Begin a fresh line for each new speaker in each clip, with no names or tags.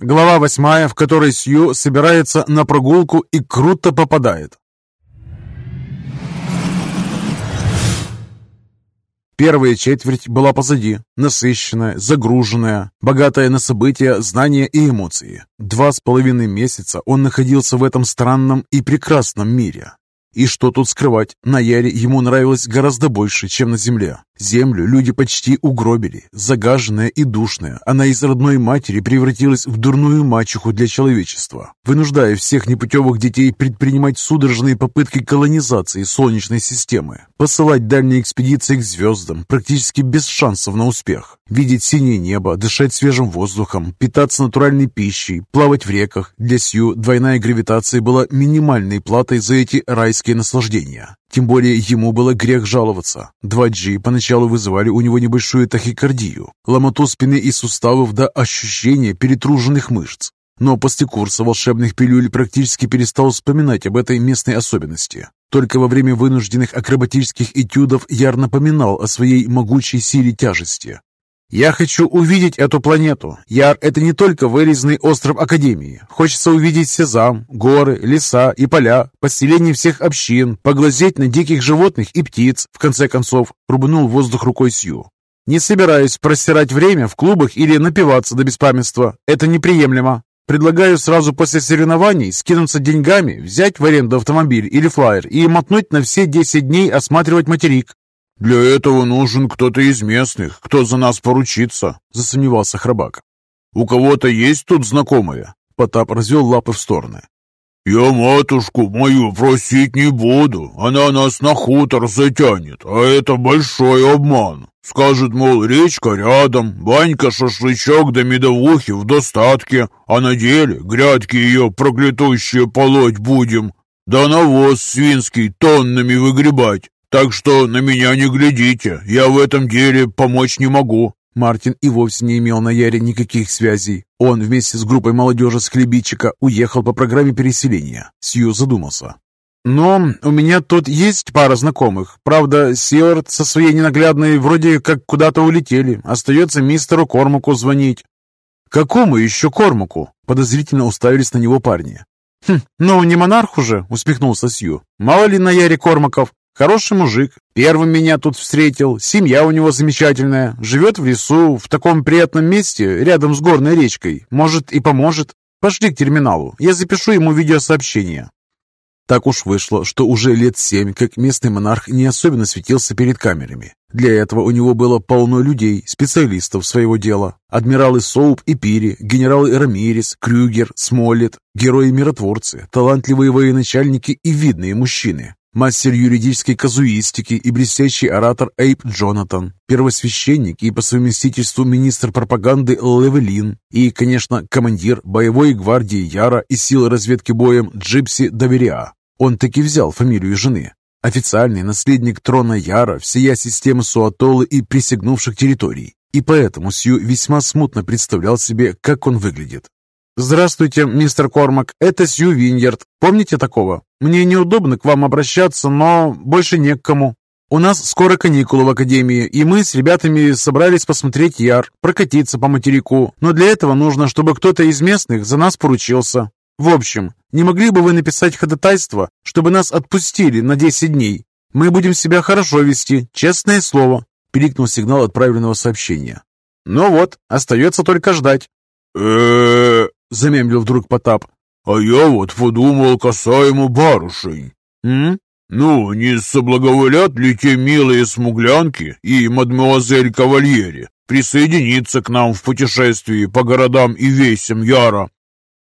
Глава восьмая, в которой Сью собирается на прогулку и круто попадает. Первая четверть была позади, насыщенная, загруженная, богатая на события, знания и эмоции. Два с половиной месяца он находился в этом странном и прекрасном мире. И что тут скрывать, на Яре ему нравилось гораздо больше, чем на Земле. Землю люди почти угробили, загаженная и душная. Она из родной матери превратилась в дурную мачеху для человечества, вынуждая всех непутевых детей предпринимать судорожные попытки колонизации Солнечной системы, посылать дальние экспедиции к звездам, практически без шансов на успех, видеть синее небо, дышать свежим воздухом, питаться натуральной пищей, плавать в реках. Для Сью двойная гравитация была минимальной платой за эти райские наслаждения. Тем более ему было грех жаловаться. 2G поначалу вызывали у него небольшую тахикардию, ломоту спины и суставов до ощущения перетруженных мышц. Но после курса волшебных пилюль практически перестал вспоминать об этой местной особенности. Только во время вынужденных акробатических этюдов Яр напоминал о своей могучей силе тяжести. «Я хочу увидеть эту планету. Яр — это не только вырезанный остров Академии. Хочется увидеть Сезам, горы, леса и поля, поселение всех общин, поглазеть на диких животных и птиц, в конце концов», — рубанул воздух рукой Сью. «Не собираюсь просирать время в клубах или напиваться до беспамятства. Это неприемлемо. Предлагаю сразу после соревнований скинуться деньгами, взять в аренду автомобиль или флайер и мотнуть на все 10 дней осматривать материк.
«Для этого нужен кто-то из местных, кто за нас поручится», — засомневался Храбак. «У кого-то есть тут знакомые?» Потап развел лапы в стороны. «Я матушку мою просить не буду, она нас на хутор затянет, а это большой обман. Скажет, мол, речка рядом, банька-шашлычок да медовухи в достатке, а на деле грядки ее проклятущие полоть будем, да навоз свинский тоннами выгребать. Так что на меня не глядите, я в этом деле помочь не могу».
Мартин и вовсе не имел на Яре никаких связей. Он вместе с группой молодежи с хлебичика уехал по программе переселения. Сью задумался. «Но у меня тут есть пара знакомых. Правда, Сиорт со своей ненаглядной вроде как куда-то улетели. Остается мистеру Кормаку звонить». «Какому еще Кормаку?» Подозрительно уставились на него парни. «Хм, ну не монарх уже», — усмехнулся Сью. «Мало ли на Яре Кормаков. Хороший мужик. Первым меня тут встретил. Семья у него замечательная. Живет в лесу, в таком приятном месте, рядом с горной речкой. Может и поможет. Пошли к терминалу. Я запишу ему видеосообщение. Так уж вышло, что уже лет семь, как местный монарх не особенно светился перед камерами. Для этого у него было полно людей, специалистов своего дела. Адмиралы Соуп и Пири, генералы Рамирес, Крюгер, Смоллет, герои-миротворцы, талантливые военачальники и видные мужчины мастер юридической казуистики и блестящий оратор Эйп Джонатан, первосвященник и по совместительству министр пропаганды Левелин и, конечно, командир боевой гвардии Яра и сил разведки боем Джипси Довериа. Он таки взял фамилию жены. Официальный наследник трона Яра, всея системы Суатолы и присягнувших территорий. И поэтому Сью весьма смутно представлял себе, как он выглядит. «Здравствуйте, мистер Кормак, это Сью Виньярд. Помните такого? Мне неудобно к вам обращаться, но больше не к кому. У нас скоро каникулы в академии, и мы с ребятами собрались посмотреть Яр, прокатиться по материку, но для этого нужно, чтобы кто-то из местных за нас поручился. В общем, не могли бы вы написать ходатайство, чтобы нас отпустили на 10 дней? Мы будем себя хорошо вести, честное слово», — пиликнул сигнал отправленного сообщения. «Ну вот, остается только ждать».
э —
замемлил вдруг Потап.
«А я вот подумал касаемо барышень».
«М?
Ну, не соблаговолят ли те милые смуглянки и мадемуазель Кавальери присоединиться к нам в путешествии по городам и весям Яра?»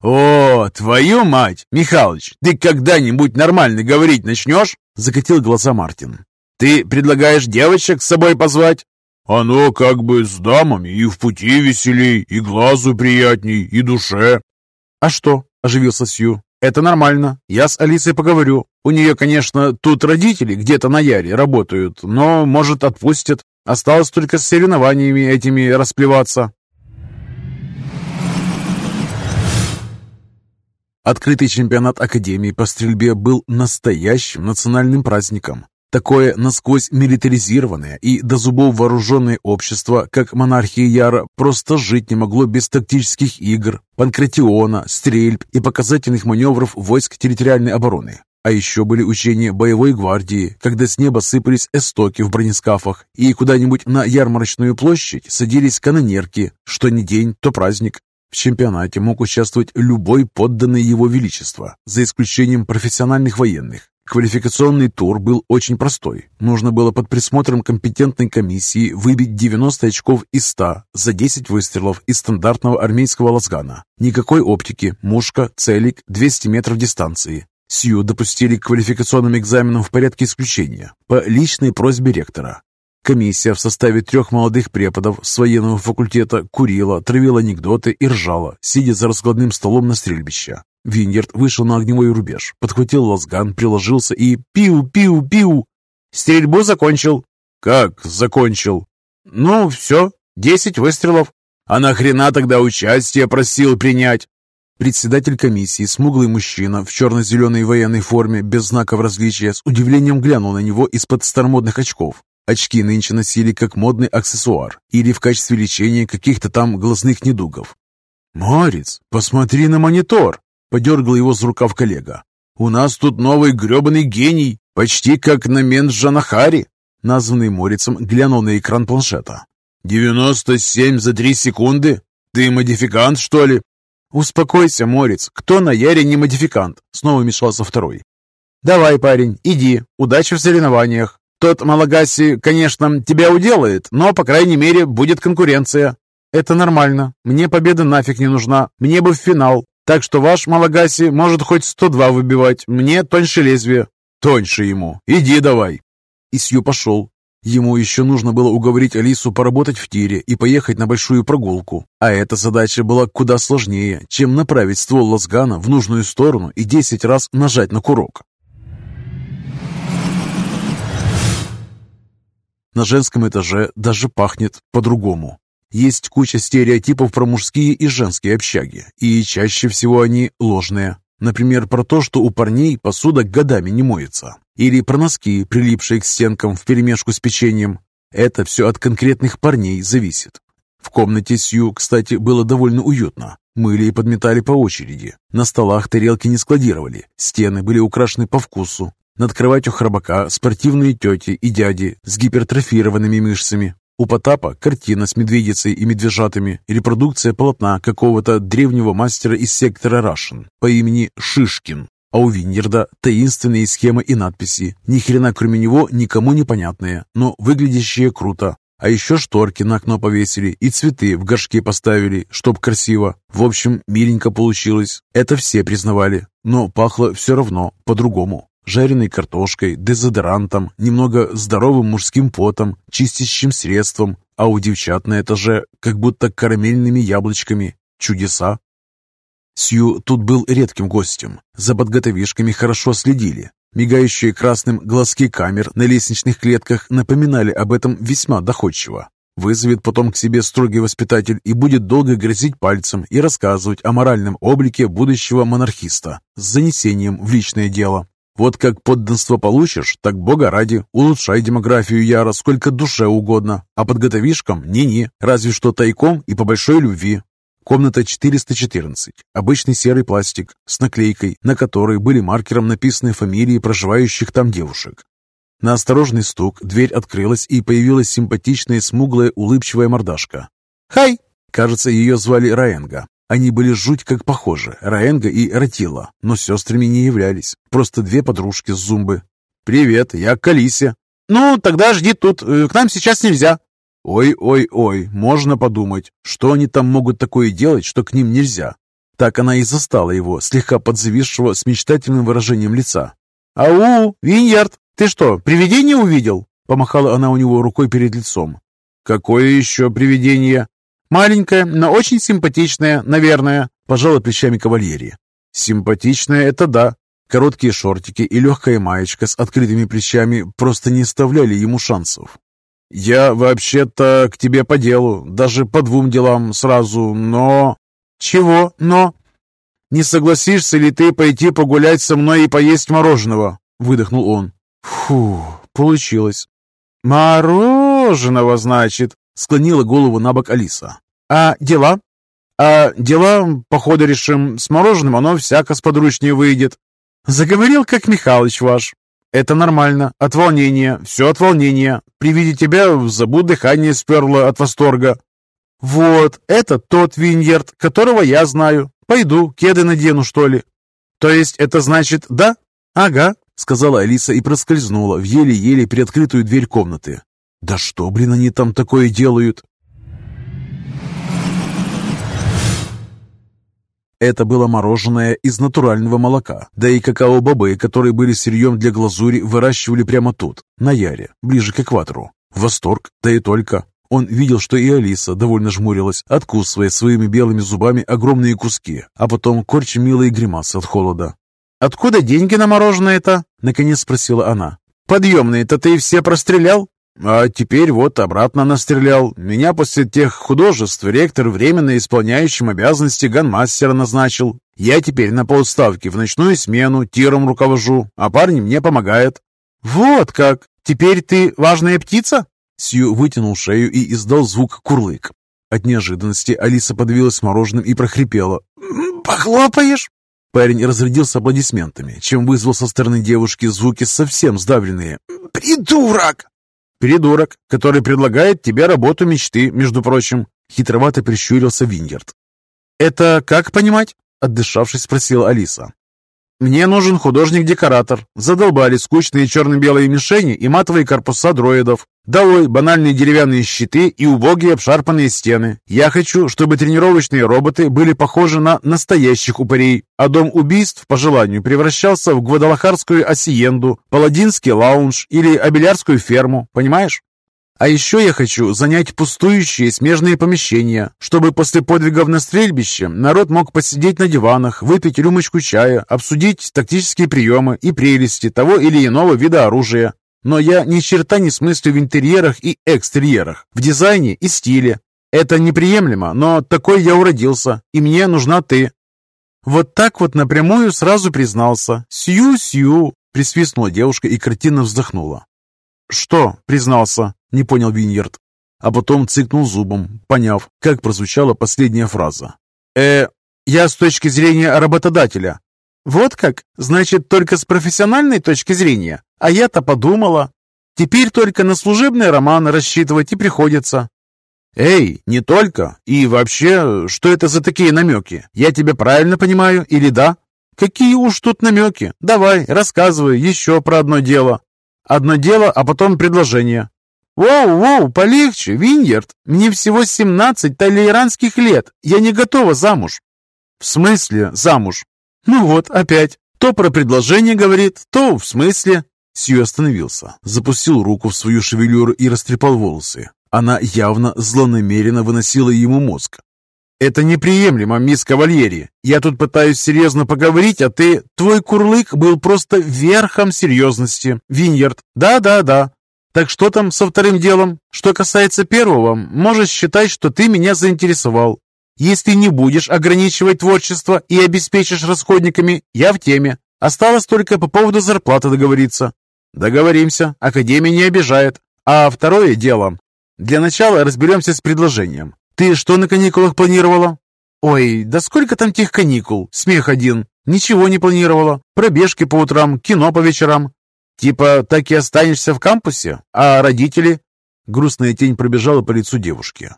«О, твою мать, Михалыч, ты когда-нибудь нормально говорить начнешь?» — закатил глаза Мартин. «Ты предлагаешь девочек с собой позвать?»
Оно как бы с дамами и в пути веселей, и глазу приятней, и душе.
А что? Оживился Сью. Это нормально. Я с Алисой поговорю. У нее, конечно, тут родители где-то на Яре работают, но, может, отпустят. Осталось только с соревнованиями этими расплеваться. Открытый чемпионат Академии по стрельбе был настоящим национальным праздником. Такое насквозь милитаризированное и до зубов вооруженное общество, как монархия Яра, просто жить не могло без тактических игр, панкратиона, стрельб и показательных маневров войск территориальной обороны. А еще были учения боевой гвардии, когда с неба сыпались эстоки в бронескафах, и куда-нибудь на ярмарочную площадь садились канонерки, что не день, то праздник. В чемпионате мог участвовать любой подданный его величества, за исключением профессиональных военных, Квалификационный тур был очень простой. Нужно было под присмотром компетентной комиссии выбить 90 очков из 100 за 10 выстрелов из стандартного армейского лазгана. Никакой оптики, мушка, целик, 200 метров дистанции. Сью допустили к квалификационным экзаменам в порядке исключения, по личной просьбе ректора. Комиссия в составе трех молодых преподов с военного факультета курила, травила анекдоты и ржала, сидя за раскладным столом на стрельбище. Виньерд вышел на огневой рубеж, подхватил лазган, приложился и пиу-пиу-пиу. Стрельбу закончил.
Как закончил?
Ну, все, десять выстрелов.
А нахрена тогда участие просил принять?
Председатель комиссии, смуглый мужчина в черно-зеленой военной форме без знаков различия, с удивлением глянул на него из-под старомодных очков. Очки нынче носили как модный аксессуар или в качестве лечения каких-то там глазных недугов. «Морец, посмотри на монитор!» Подергал его за рукав коллега. «У нас тут новый гребаный гений, почти как на мент Жанахари!» Названный Морицем глянул на экран планшета.
«Девяносто семь за три секунды? Ты модификант, что ли?»
«Успокойся, Морец, кто на Яре не модификант?» Снова мешался второй. «Давай, парень, иди, удачи в соревнованиях. Тот Малагаси, конечно, тебя уделает, но, по крайней мере, будет конкуренция. Это нормально. Мне победа нафиг не нужна. Мне бы в финал. Так что ваш Малагаси может хоть 102 выбивать, мне тоньше лезвие».
«Тоньше ему. Иди давай».
И Сью пошел. Ему еще нужно было уговорить Алису поработать в тире и поехать на большую прогулку. А эта задача была куда сложнее, чем направить ствол лазгана в нужную сторону и 10 раз нажать на курок. На женском этаже даже пахнет по-другому. Есть куча стереотипов про мужские и женские общаги, и чаще всего они ложные. Например, про то, что у парней посуда годами не моется. Или про носки, прилипшие к стенкам вперемешку с печеньем. Это все от конкретных парней зависит. В комнате Сью, кстати, было довольно уютно. Мыли и подметали по очереди. На столах тарелки не складировали. Стены были украшены по вкусу. Над кроватью храбака спортивные тети и дяди с гипертрофированными мышцами. У Потапа картина с медведицей и медвежатами, репродукция полотна какого-то древнего мастера из сектора Рашен по имени Шишкин. А у Виньерда таинственные схемы и надписи, ни хрена кроме него никому непонятные, но выглядящие круто. А еще шторки на окно повесили и цветы в горшке поставили, чтоб красиво. В общем, миленько получилось. Это все признавали, но пахло все равно по-другому жареной картошкой, дезодорантом, немного здоровым мужским потом, чистящим средством, а у девчат на этаже как будто карамельными яблочками. Чудеса! Сью тут был редким гостем. За подготовишками хорошо следили. Мигающие красным глазки камер на лестничных клетках напоминали об этом весьма доходчиво. Вызовет потом к себе строгий воспитатель и будет долго грозить пальцем и рассказывать о моральном облике будущего монархиста с занесением в личное дело. Вот как подданство получишь, так бога ради, улучшай демографию Яра сколько душе угодно, а подготовишкам ни-ни, разве что тайком и по большой любви. Комната 414. Обычный серый пластик с наклейкой, на которой были маркером написаны фамилии проживающих там девушек. На осторожный стук дверь открылась и появилась симпатичная смуглая улыбчивая мордашка. «Хай!» Кажется, ее звали Раенга. Они были жуть как похожи, Раенга и Ратила, но сестрами не являлись, просто две подружки с Зумбы. «Привет, я Калися». «Ну, тогда жди тут, э, к нам сейчас нельзя». «Ой-ой-ой, можно подумать, что они там могут такое делать, что к ним нельзя». Так она и застала его, слегка подзависшего с мечтательным выражением лица. «Ау, Виньярд, ты что, привидение увидел?» Помахала она у него рукой перед лицом.
«Какое еще привидение?»
Маленькая, но очень симпатичная, наверное», – пожала плечами кавальерия.
«Симпатичная – это да».
Короткие шортики и легкая маечка с открытыми плечами просто не оставляли ему шансов.
«Я вообще-то к тебе по делу, даже по двум делам сразу, но...»
«Чего «но»?»
«Не согласишься ли ты пойти погулять со мной и поесть мороженого?» – выдохнул он.
«Фу, получилось. «Мороженого, значит?» — склонила голову на бок Алиса. «А дела?» «А дела, походу, решим. С мороженым оно всяко сподручнее выйдет». «Заговорил, как Михалыч ваш». «Это нормально. От волнения. Все от волнения. При виде тебя в забу дыхание сперло от восторга». «Вот, это тот Виньерд, которого я знаю. Пойду, кеды надену, что ли». «То есть это значит да?» «Ага», — сказала Алиса и проскользнула в еле-еле приоткрытую дверь комнаты. «Да что, блин, они там такое делают?» Это было мороженое из натурального молока, да и какао-бобы, которые были сырьем для глазури, выращивали прямо тут, на Яре, ближе к экватору. Восторг, да и только. Он видел, что и Алиса довольно жмурилась, откусывая своими белыми зубами огромные куски, а потом корча милые гримасы от холода. «Откуда деньги на мороженое-то?» — наконец спросила она. «Подъемные-то ты все прострелял?» А теперь вот обратно настрелял. Меня после тех художеств ректор временно исполняющим обязанности ганмастера назначил. Я теперь на полставки в ночную смену тиром руковожу, а парни мне помогают. Вот как! Теперь ты важная птица? Сью вытянул шею и издал звук курлык. От неожиданности Алиса подавилась мороженым и прохрипела. «Похлопаешь?» Парень разрядился аплодисментами, чем вызвал со стороны девушки звуки совсем сдавленные. «Придурок!» Придурок, который предлагает тебе работу мечты, между прочим. Хитровато прищурился Вингерт. Это как понимать? Отдышавшись, спросила Алиса. «Мне нужен художник-декоратор. Задолбали скучные черно-белые мишени и матовые корпуса дроидов. Долой банальные деревянные щиты и убогие обшарпанные стены. Я хочу, чтобы тренировочные роботы были похожи на настоящих упырей, а дом убийств, по желанию, превращался в гвадалахарскую осиенду, паладинский лаунж или абелярскую ферму, понимаешь? А еще я хочу занять пустующие смежные помещения, чтобы после подвигов на стрельбище народ мог посидеть на диванах, выпить рюмочку чая, обсудить тактические приемы и прелести того или иного вида оружия. Но я ни черта не смыслю в интерьерах и экстерьерах, в дизайне и стиле. Это неприемлемо, но такой я уродился, и мне нужна ты». Вот так вот напрямую сразу признался. «Сью-сью!» — присвистнула девушка и картинно вздохнула. «Что?» — признался, — не понял Виньерд. А потом цыкнул зубом, поняв, как прозвучала последняя фраза. «Э, я с точки зрения работодателя». «Вот как? Значит, только с профессиональной точки зрения? А я-то подумала. Теперь только на служебные романы рассчитывать и приходится». «Эй, не только. И вообще, что это за такие намеки? Я тебя правильно понимаю или да?» «Какие уж тут намеки? Давай, рассказывай еще про одно дело». Одно дело, а потом предложение. «Воу-воу, полегче, Виньерд. Мне всего 17 толеранских лет. Я не готова замуж». «В смысле замуж?» «Ну вот, опять. То про предложение говорит, то в смысле». Сью остановился, запустил руку в свою шевелюру и растрепал волосы. Она явно злонамеренно выносила ему мозг. «Это неприемлемо, мисс Кавальери. Я тут пытаюсь серьезно поговорить, а ты... Твой курлык был просто верхом серьезности. Виньярд. Да-да-да. Так что там со вторым делом? Что касается первого, можешь считать, что ты меня заинтересовал. Если не будешь ограничивать творчество и обеспечишь расходниками, я в теме. Осталось только по поводу зарплаты договориться. Договоримся. Академия не обижает. А второе дело. Для начала разберемся с предложением. «Ты что на каникулах планировала?» «Ой, да сколько там тех каникул? Смех один. Ничего не планировала. Пробежки по утрам, кино по вечерам. Типа так и останешься в кампусе? А родители?» Грустная тень пробежала по лицу девушки.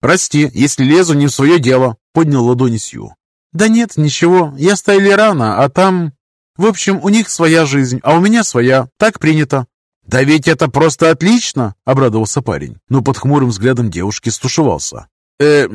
«Прости, если лезу не в свое дело», — поднял ладони Сью. «Да нет, ничего. Я стояли рано, а там...» «В общем, у них своя жизнь, а у меня своя. Так принято. «Да ведь это просто отлично!» — обрадовался парень, но под хмурым взглядом девушки стушевался. «Э,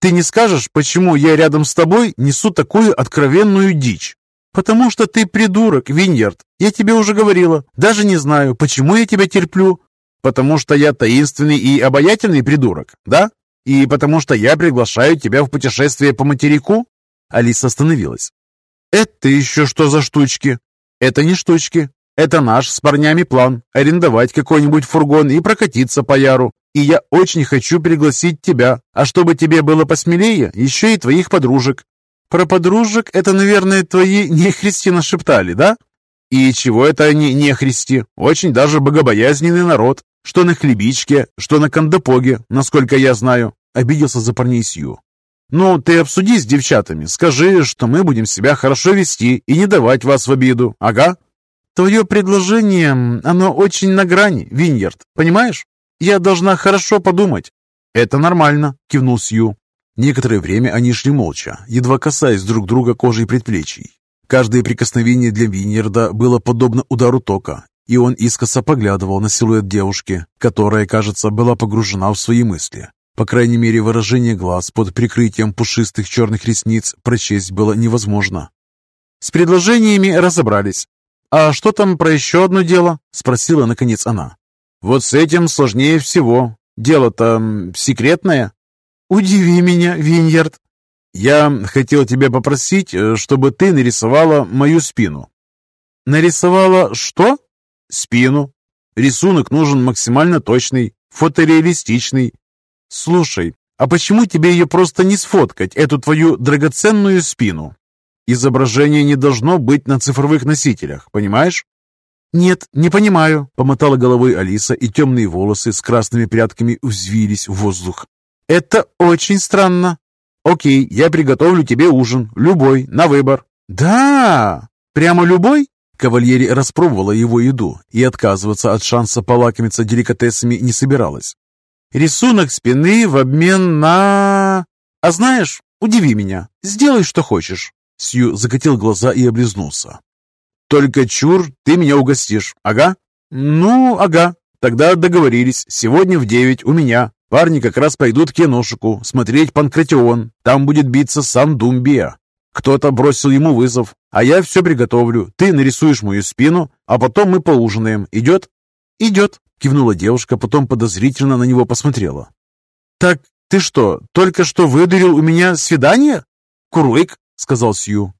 ты не скажешь, почему я рядом с тобой несу такую откровенную дичь?» «Потому что ты придурок, Виньярд. Я тебе уже говорила. Даже не знаю, почему я тебя терплю. Потому что я таинственный и обаятельный придурок, да? И потому что я приглашаю тебя в путешествие по материку?» Алиса остановилась. «Это еще что за штучки?» «Это не штучки. Это наш с парнями план – арендовать какой-нибудь фургон и прокатиться по Яру. И я очень хочу пригласить тебя, а чтобы тебе было посмелее, еще и твоих подружек. Про подружек это, наверное, твои нехристи шептали, да? И чего это они не христи? Очень даже богобоязненный народ. Что на хлебичке, что на кандапоге, насколько я знаю. Обиделся за парней Сью. «Ну, ты обсуди с девчатами, скажи, что мы будем себя хорошо вести и не давать вас в обиду, ага?» «Твое предложение, оно очень на грани, Виньярд, понимаешь? Я должна хорошо подумать». «Это нормально», — кивнул Сью. Некоторое время они шли молча, едва касаясь друг друга кожей предплечий. Каждое прикосновение для Виньерда было подобно удару тока, и он искоса поглядывал на силуэт девушки, которая, кажется, была погружена в свои мысли. По крайней мере, выражение глаз под прикрытием пушистых черных ресниц прочесть было невозможно. «С предложениями разобрались. А что там про еще одно дело?» – спросила, наконец, она. «Вот с этим сложнее всего. Дело-то секретное». «Удиви меня, Виньярд». «Я хотел тебя попросить, э, чтобы ты нарисовала мою спину». «Нарисовала что?» «Спину. Рисунок нужен максимально точный, фотореалистичный, «Слушай, а почему тебе ее просто не сфоткать, эту твою драгоценную спину? Изображение не должно быть на цифровых носителях, понимаешь?» «Нет, не понимаю», — помотала головой Алиса, и темные волосы с красными прядками взвились в воздух. «Это очень странно». «Окей, я приготовлю тебе ужин, любой, на выбор». «Да? Прямо любой?» Кавальери распробовала его еду и отказываться от шанса полакомиться деликатесами не собиралась. Рисунок спины в обмен на... А знаешь, удиви меня, сделай, что хочешь. Сью закатил глаза и облизнулся. «Только чур, ты меня угостишь, ага?» «Ну, ага. Тогда договорились. Сегодня в девять у меня. Парни как раз пойдут к киношику, смотреть Панкратион. Там будет биться сам Думбия. Кто-то бросил ему вызов, а я все приготовлю. Ты нарисуешь мою спину, а потом мы поужинаем. Идет?» «Идет», Кивнула девушка, потом подозрительно на него посмотрела. «Так ты что, только что выдурил у меня свидание?» «Курлык», — сказал Сью.